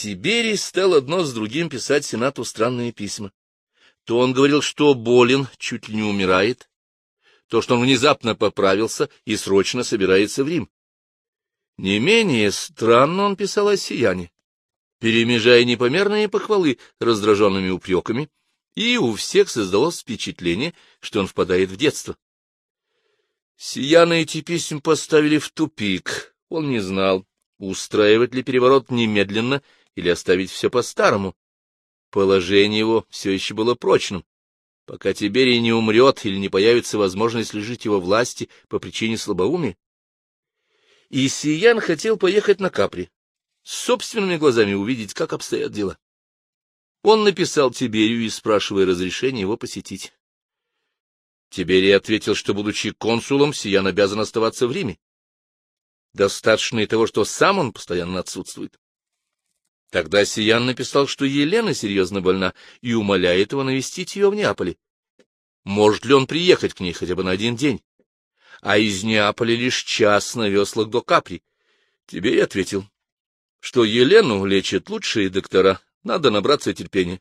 Тиберий стал одно с другим писать Сенату странные письма. То он говорил, что болен, чуть ли не умирает, то, что он внезапно поправился и срочно собирается в Рим. Не менее странно он писал о сиянии, перемежая непомерные похвалы раздраженными упреками, и у всех создалось впечатление, что он впадает в детство. Сияна эти письма поставили в тупик. Он не знал, устраивать ли переворот немедленно или оставить все по-старому. Положение его все еще было прочным. Пока Тиберий не умрет или не появится возможность лежить его власти по причине слабоумия. И Сиян хотел поехать на Капри, собственными глазами увидеть, как обстоят дела. Он написал Тиберию, и спрашивая разрешения его посетить. Тиберий ответил, что, будучи консулом, Сиян обязан оставаться в Риме. Достаточно и того, что сам он постоянно отсутствует. Тогда Сиян написал, что Елена серьезно больна, и умоляет его навестить ее в Неаполе. Может ли он приехать к ней хотя бы на один день? А из Неаполя лишь час на веслах до Капри. Тиберий ответил, что Елену лечат лучшие доктора, надо набраться терпения.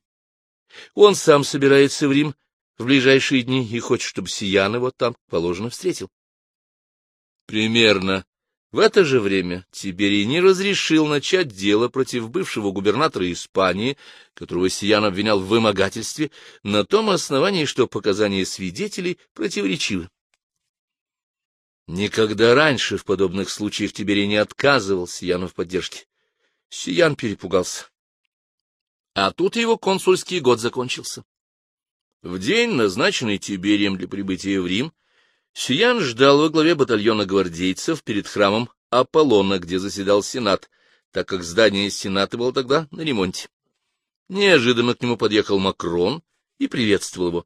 Он сам собирается в Рим в ближайшие дни и хочет, чтобы Сиян его там положено встретил. Примерно в это же время Тиберий не разрешил начать дело против бывшего губернатора Испании, которого Сиян обвинял в вымогательстве, на том основании, что показания свидетелей противоречивы. Никогда раньше в подобных случаях Тиберий не отказывал Сияну в поддержке. Сиян перепугался. А тут его консульский год закончился. В день, назначенный Тиберием для прибытия в Рим, Сиян ждал во главе батальона гвардейцев перед храмом Аполлона, где заседал Сенат, так как здание Сената было тогда на ремонте. Неожиданно к нему подъехал Макрон и приветствовал его.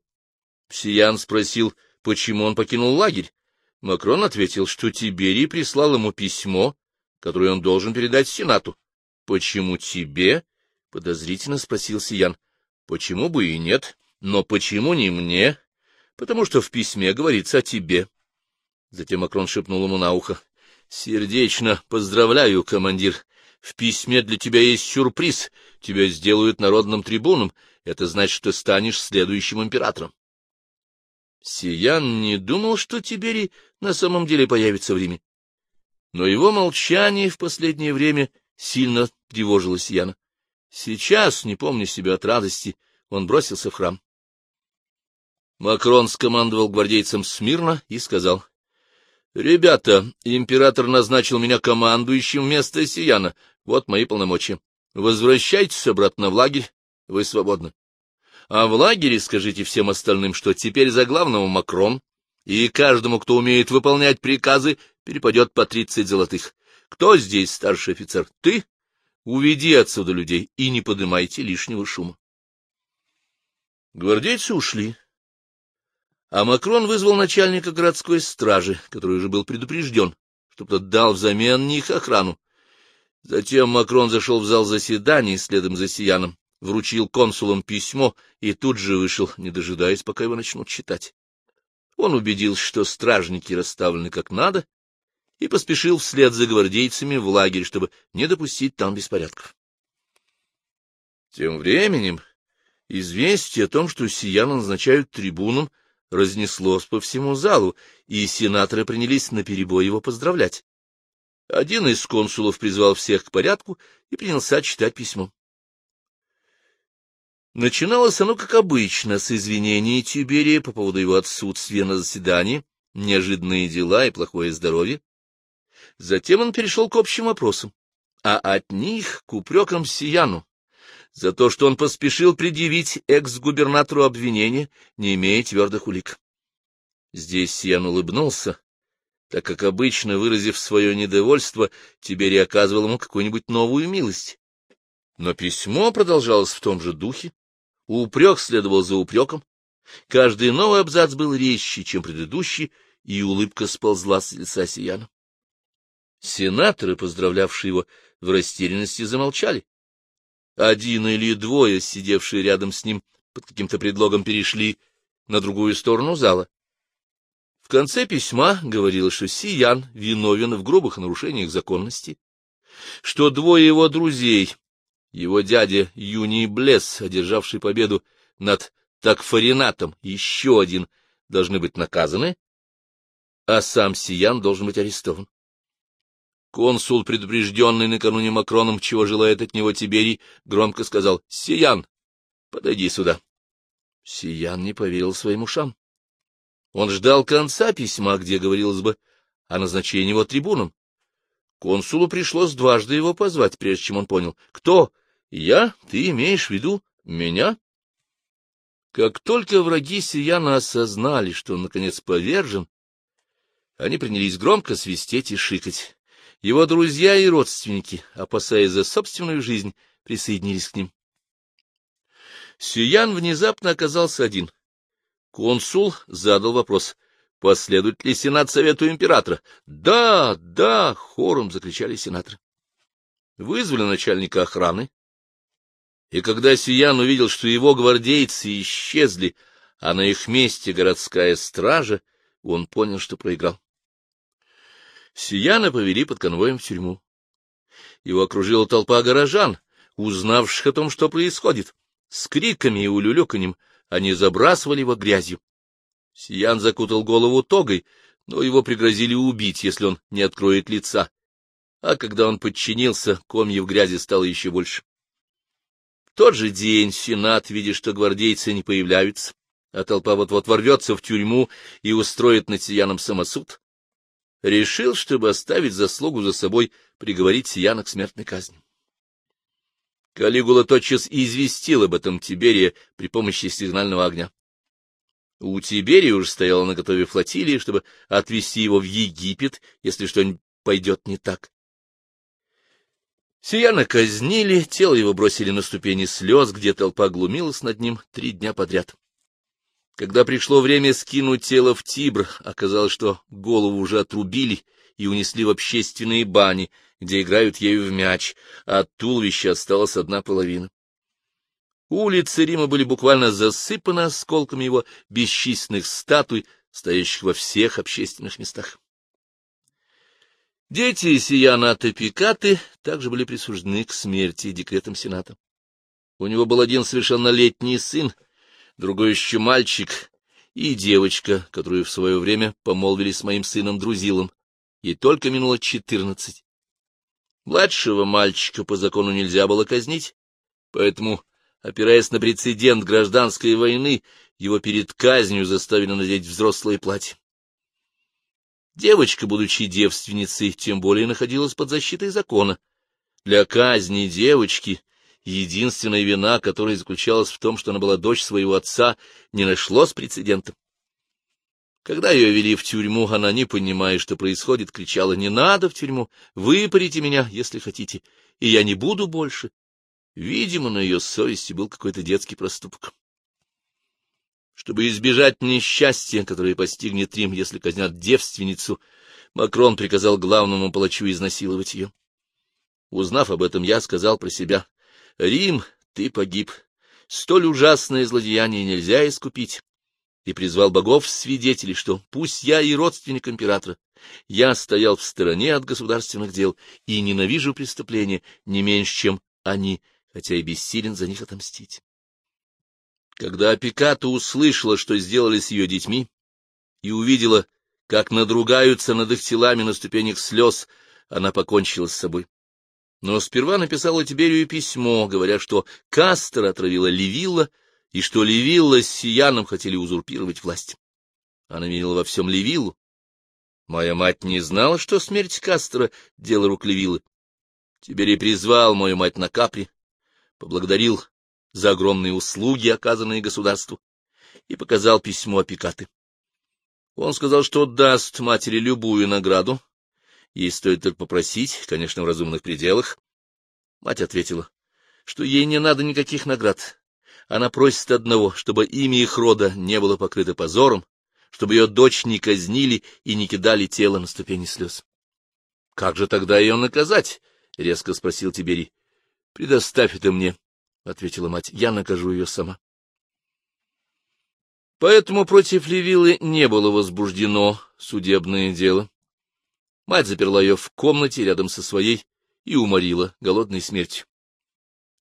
Сиян спросил, почему он покинул лагерь. Макрон ответил, что Тиберий прислал ему письмо, которое он должен передать Сенату. — Почему тебе? — подозрительно спросил Сиян. — Почему бы и нет? Но почему не мне? Потому что в письме говорится о тебе. Затем Макрон шепнул ему на ухо. — Сердечно поздравляю, командир. В письме для тебя есть сюрприз. Тебя сделают народным трибуном. Это значит, что станешь следующим императором. Сиян не думал, что Тиберий на самом деле появится в Риме. Но его молчание в последнее время сильно тревожило Сияна. Сейчас, не помня себя от радости, он бросился в храм. Макрон скомандовал гвардейцам смирно и сказал, — Ребята, император назначил меня командующим вместо Сияна. Вот мои полномочия. Возвращайтесь обратно в лагерь, вы свободны. А в лагере скажите всем остальным, что теперь за главного Макрон, и каждому, кто умеет выполнять приказы, перепадет по тридцать золотых. Кто здесь старший офицер? Ты? Уведи отсюда людей и не подымайте лишнего шума. Гвардейцы ушли а Макрон вызвал начальника городской стражи, который уже был предупрежден, чтобы тот дал взамен них охрану. Затем Макрон зашел в зал заседаний следом за Сияном, вручил консулам письмо и тут же вышел, не дожидаясь, пока его начнут читать. Он убедился, что стражники расставлены как надо, и поспешил вслед за гвардейцами в лагерь, чтобы не допустить там беспорядков. Тем временем известие о том, что Сияна назначают трибуном, разнеслось по всему залу, и сенаторы принялись наперебой его поздравлять. Один из консулов призвал всех к порядку и принялся читать письмо. Начиналось оно, как обычно, с извинений Тиберия по поводу его отсутствия на заседании, неожиданные дела и плохое здоровье. Затем он перешел к общим вопросам, а от них к упрекам Сияну, за то, что он поспешил предъявить экс-губернатору обвинение, не имея твердых улик. Здесь Сиян улыбнулся, так как обычно, выразив свое недовольство, Тиберий оказывал ему какую-нибудь новую милость. Но письмо продолжалось в том же духе, упрек следовал за упреком, каждый новый абзац был резче, чем предыдущий, и улыбка сползла с лица Сияна. Сенаторы, поздравлявшие его в растерянности, замолчали. Один или двое, сидевшие рядом с ним, под каким-то предлогом перешли на другую сторону зала. В конце письма говорилось, что Сиян виновен в грубых нарушениях законности, что двое его друзей, Его дядя Юний Блесс, одержавший победу над Такфаринатом, еще один, должны быть наказаны, а сам Сиян должен быть арестован. Консул, предупрежденный накануне Макроном, чего желает от него Тиберий, громко сказал «Сиян, подойди сюда». Сиян не поверил своим ушам. Он ждал конца письма, где говорилось бы о назначении его трибуном. Консулу пришлось дважды его позвать, прежде чем он понял. Кто? Я? Ты имеешь в виду меня? Как только враги Сияна осознали, что он, наконец, повержен, они принялись громко свистеть и шикать. Его друзья и родственники, опасаясь за собственную жизнь, присоединились к ним. Сиян внезапно оказался один. Консул задал вопрос, последует ли сенат совету императора. «Да, да!» — хором закричали сенаторы. Вызвали начальника охраны, и когда Сиян увидел, что его гвардейцы исчезли, а на их месте городская стража, он понял, что проиграл. Сияна повели под конвоем в тюрьму. Его окружила толпа горожан, узнавших о том, что происходит. С криками и улюлюканьем они забрасывали его грязью. Сиян закутал голову тогой, но его пригрозили убить, если он не откроет лица. А когда он подчинился, комьев грязи стало еще больше. В тот же день Сенат, видя, что гвардейцы не появляются, а толпа вот-вот ворвется в тюрьму и устроит над Сияном самосуд, решил, чтобы оставить заслугу за собой, приговорить Сияна к смертной казни. Калигула тотчас известил об этом Тиберия при помощи сигнального огня. У Тиберия уже стояла на готове флотилия, чтобы отвезти его в Египет, если что-нибудь пойдет не так. Сияна казнили, тело его бросили на ступени слез, где толпа глумилась над ним три дня подряд. Когда пришло время скинуть тело в Тибр, оказалось, что голову уже отрубили и унесли в общественные бани, где играют ею в мяч, а от туловища осталась одна половина. Улицы Рима были буквально засыпаны осколками его бесчисленных статуй, стоящих во всех общественных местах. Дети Сияна Топикаты также были присуждены к смерти декретом Сената. У него был один совершеннолетний сын, другой еще мальчик и девочка, которую в свое время помолвили с моим сыном Друзилом. Ей только минуло четырнадцать. Младшего мальчика по закону нельзя было казнить, поэтому, опираясь на прецедент гражданской войны, его перед казнью заставили надеть взрослое платье. Девочка, будучи девственницей, тем более находилась под защитой закона. Для казни девочки единственная вина, которая заключалась в том, что она была дочь своего отца, не нашлось прецедента. Когда ее вели в тюрьму, она, не понимая, что происходит, кричала «Не надо в тюрьму! Выпарите меня, если хотите, и я не буду больше!» Видимо, на ее совести был какой-то детский проступок. Чтобы избежать несчастья, которое постигнет Рим, если казнят девственницу, Макрон приказал главному палачу изнасиловать ее. Узнав об этом, я сказал про себя, Рим, ты погиб. Столь ужасное злодеяние нельзя искупить. И призвал богов свидетелей, что пусть я и родственник императора, я стоял в стороне от государственных дел и ненавижу преступления не меньше, чем они, хотя и бессилен за них отомстить. Когда Пиката услышала, что сделали с ее детьми, и увидела, как надругаются над их телами на ступенях слез, она покончила с собой но сперва написала Тиберию письмо, говоря, что Кастер отравила Левилла, и что Левилла с Сияном хотели узурпировать власть. Она винила во всем Левиллу. Моя мать не знала, что смерть Кастера — дело рук Левиллы. Тиберий призвал мою мать на капри, поблагодарил за огромные услуги, оказанные государству, и показал письмо Апикаты. Он сказал, что даст матери любую награду, Ей стоит только попросить, конечно, в разумных пределах. Мать ответила, что ей не надо никаких наград. Она просит одного, чтобы имя их рода не было покрыто позором, чтобы ее дочь не казнили и не кидали тело на ступени слез. — Как же тогда ее наказать? — резко спросил Тиберий. — Предоставь это мне, — ответила мать. — Я накажу ее сама. Поэтому против Левилы не было возбуждено судебное дело. Мать заперла ее в комнате рядом со своей и уморила голодной смертью.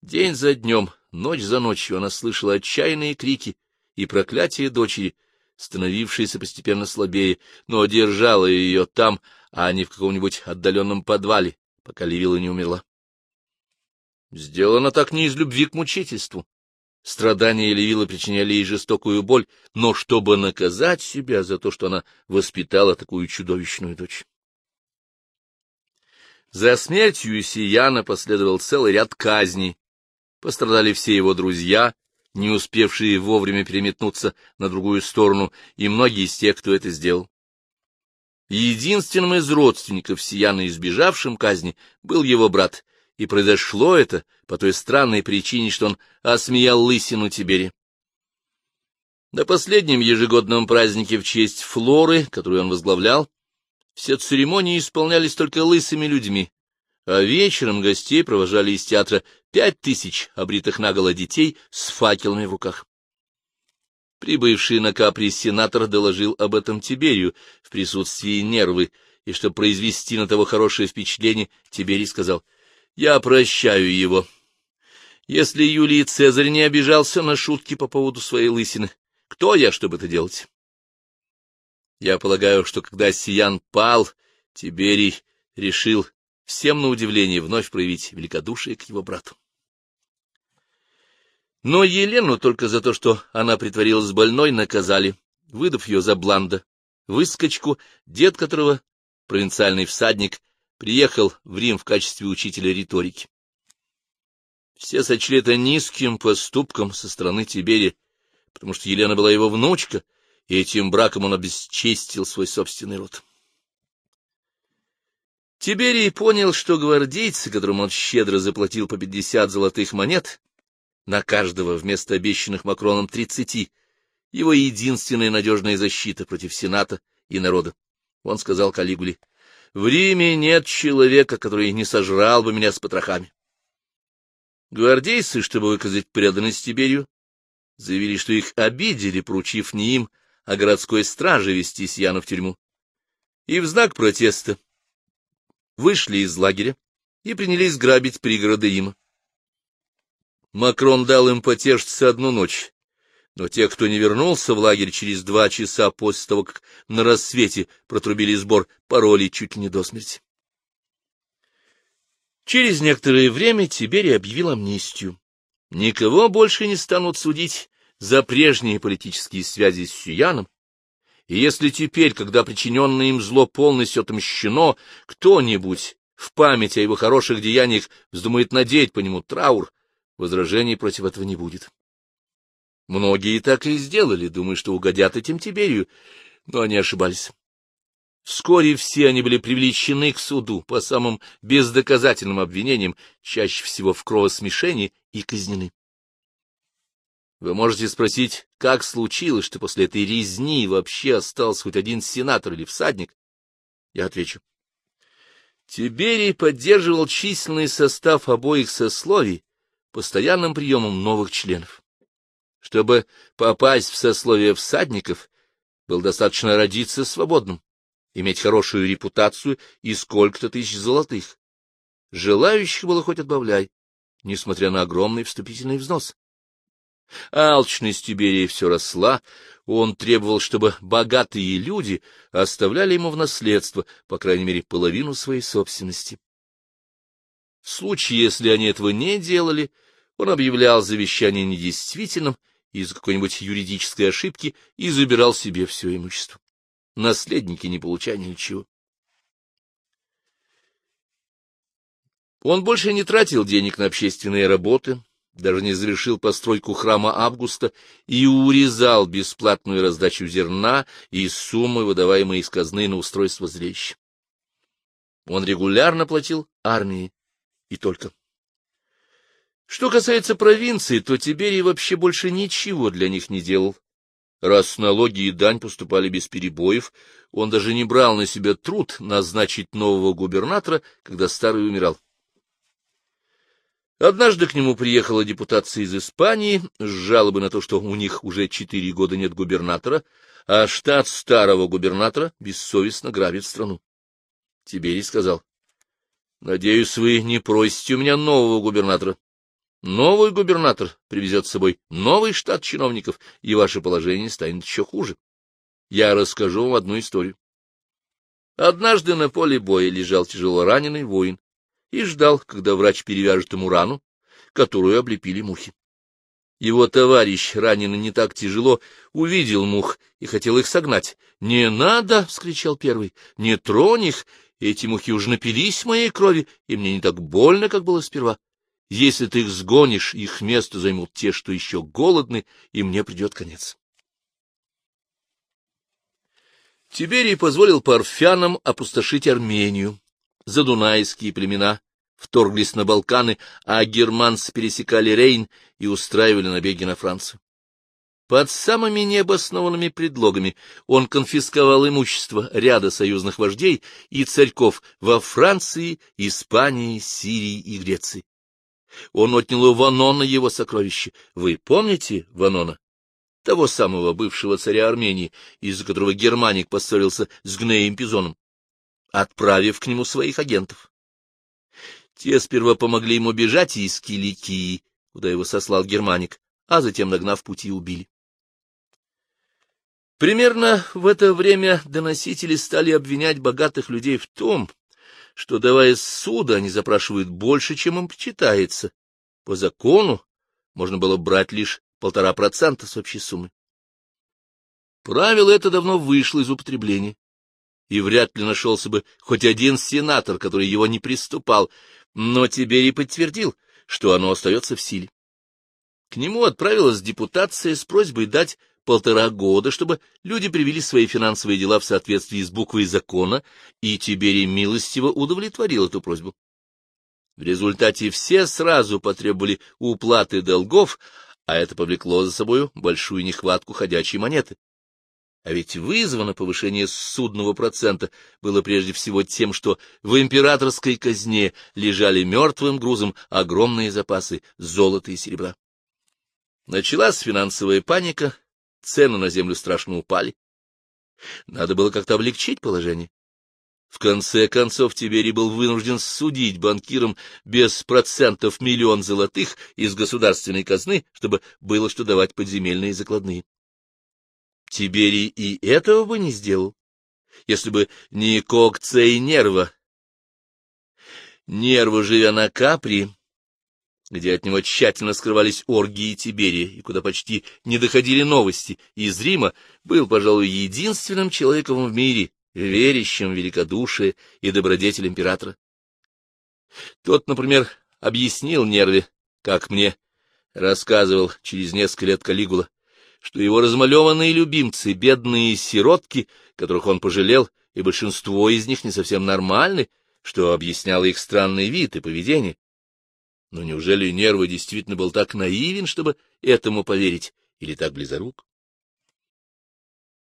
День за днем, ночь за ночью она слышала отчаянные крики и проклятия дочери, становившиеся постепенно слабее, но держала ее там, а не в каком-нибудь отдаленном подвале, пока Левила не умерла. Сделано так не из любви к мучительству. Страдания Левила причиняли ей жестокую боль, но чтобы наказать себя за то, что она воспитала такую чудовищную дочь. За смертью Сияна последовал целый ряд казней. Пострадали все его друзья, не успевшие вовремя переметнуться на другую сторону, и многие из тех, кто это сделал. Единственным из родственников Сияна, избежавшим казни, был его брат, и произошло это по той странной причине, что он осмеял лысину Тибери. На последнем ежегодном празднике в честь Флоры, которую он возглавлял, все церемонии исполнялись только лысыми людьми, а вечером гостей провожали из театра пять тысяч обритых наголо детей с факелами в руках. Прибывший на Капри сенатор доложил об этом Тиберию в присутствии нервы, и, чтобы произвести на того хорошее впечатление, Тиберий сказал, «Я прощаю его. Если Юлий Цезарь не обижался на шутки по поводу своей лысины, кто я, чтобы это делать?» Я полагаю, что когда Сиян пал, Тиберий решил всем на удивление вновь проявить великодушие к его брату. Но Елену только за то, что она притворилась больной, наказали, выдав ее за Бланда, выскочку, дед которого, провинциальный всадник, приехал в Рим в качестве учителя риторики. Все сочли это низким поступком со стороны Тиберия, потому что Елена была его внучка, и этим браком он обесчестил свой собственный род. Тиберий понял, что гвардейцы, которым он щедро заплатил по пятьдесят золотых монет, на каждого вместо обещанных Макроном тридцати, его единственная надежная защита против Сената и народа. Он сказал Калигуле, «В Риме нет человека, который не сожрал бы меня с потрохами». Гвардейцы, чтобы выказать преданность Тиберию, заявили, что их обидели, поручив не им, а городской страже вести Сияну в тюрьму. И в знак протеста вышли из лагеря и принялись грабить пригороды Рима. Макрон дал им потешиться одну ночь, но те, кто не вернулся в лагерь через два часа после того, как на рассвете протрубили сбор, пароли чуть ли не до смерти. Через некоторое время Тиберий объявил амнистию. Никого больше не станут судить за прежние политические связи с Сюяном, и если теперь, когда причиненное им зло полностью отомщено, кто-нибудь в память о его хороших деяниях вздумает надеть по нему траур, возражений против этого не будет. Многие так и сделали, думая, что угодят этим Тиберию, но они ошибались. Вскоре все они были привлечены к суду по самым бездоказательным обвинениям, чаще всего в кровосмешении, и казнены. Вы можете спросить, как случилось, что после этой резни вообще остался хоть один сенатор или всадник? Я отвечу. Тиберий поддерживал численный состав обоих сословий постоянным приемом новых членов. Чтобы попасть в сословие всадников, было достаточно родиться свободным, иметь хорошую репутацию и сколько-то тысяч золотых. Желающих было хоть отбавляй, несмотря на огромный вступительный взнос. Алчность Тиберия все росла, он требовал, чтобы богатые люди оставляли ему в наследство, по крайней мере, половину своей собственности. В случае, если они этого не делали, он объявлял завещание недействительным из-за какой-нибудь юридической ошибки и забирал себе все имущество. Наследники не получали ничего. Он больше не тратил денег на общественные работы, даже не завершил постройку храма Августа и урезал бесплатную раздачу зерна и суммы, выдаваемые из казны на устройство зрелища. Он регулярно платил армии и только. Что касается провинции, то Тиберий вообще больше ничего для них не делал. Раз налоги и дань поступали без перебоев, он даже не брал на себя труд назначить нового губернатора, когда старый умирал. Однажды к нему приехала депутация из Испании с жалобой на то, что у них уже четыре года нет губернатора, а штат старого губернатора бессовестно грабит страну. Тиберий сказал, — Надеюсь, вы не просите у меня нового губернатора. Новый губернатор привезет с собой новый штат чиновников, и ваше положение станет еще хуже. Я расскажу вам одну историю. Однажды на поле боя лежал тяжело раненый воин и ждал, когда врач перевяжет ему рану, которую облепили мухи. Его товарищ, раненый не так тяжело, увидел мух и хотел их согнать. — Не надо! — вскричал первый. — Не тронь их! Эти мухи уже напились моей крови, и мне не так больно, как было сперва. Если ты их сгонишь, их место займут те, что еще голодны, и мне придет конец. Тиберий позволил парфянам опустошить Армению. Задунайские племена вторглись на Балканы, а германцы пересекали Рейн и устраивали набеги на Францию. Под самыми необоснованными предлогами он конфисковал имущество ряда союзных вождей и царьков во Франции, Испании, Сирии и Греции. Он отнял у Ванона его сокровища. Вы помните Ванона? Того самого бывшего царя Армении, из-за которого Германик поссорился с Гнеем Пизоном, отправив к нему своих агентов. Те сперва помогли ему бежать из Киликии, куда его сослал Германик, а затем, нагнав пути, убили. Примерно в это время доносители стали обвинять богатых людей в том, что, давая суда, они запрашивают больше, чем им почитается. По закону можно было брать лишь полтора процента с общей суммы. Правило это давно вышло из употребления, и вряд ли нашелся бы хоть один сенатор, который его не приступал, но Тиберий подтвердил, что оно остается в силе. К нему отправилась депутация с просьбой дать полтора года, чтобы люди привели свои финансовые дела в соответствии с буквой закона, и Тиберий милостиво удовлетворил эту просьбу. В результате все сразу потребовали уплаты долгов, а это повлекло за собою большую нехватку ходячей монеты. А ведь вызвано повышение судного процента было прежде всего тем, что в императорской казне лежали мертвым грузом огромные запасы золота и серебра. Началась финансовая паника, цены на землю страшно упали. Надо было как-то облегчить положение. В конце концов Тиберий был вынужден судить банкирам без процентов миллион золотых из государственной казны, чтобы было что давать подземельные закладные. Тиберий и этого бы не сделал, если бы не и Нерва. Нерва, живя на Капри, где от него тщательно скрывались оргии Тиберия, и куда почти не доходили новости из Рима, был, пожалуй, единственным человеком в мире, верящим в великодушие и добродетель императора. Тот, например, объяснил Нерве, как мне рассказывал через несколько лет Калигула, что его размалеванные любимцы, бедные сиротки, которых он пожалел, и большинство из них не совсем нормальны, что объясняло их странный вид и поведение, но неужели Нерва действительно был так наивен, чтобы этому поверить, или так близорук?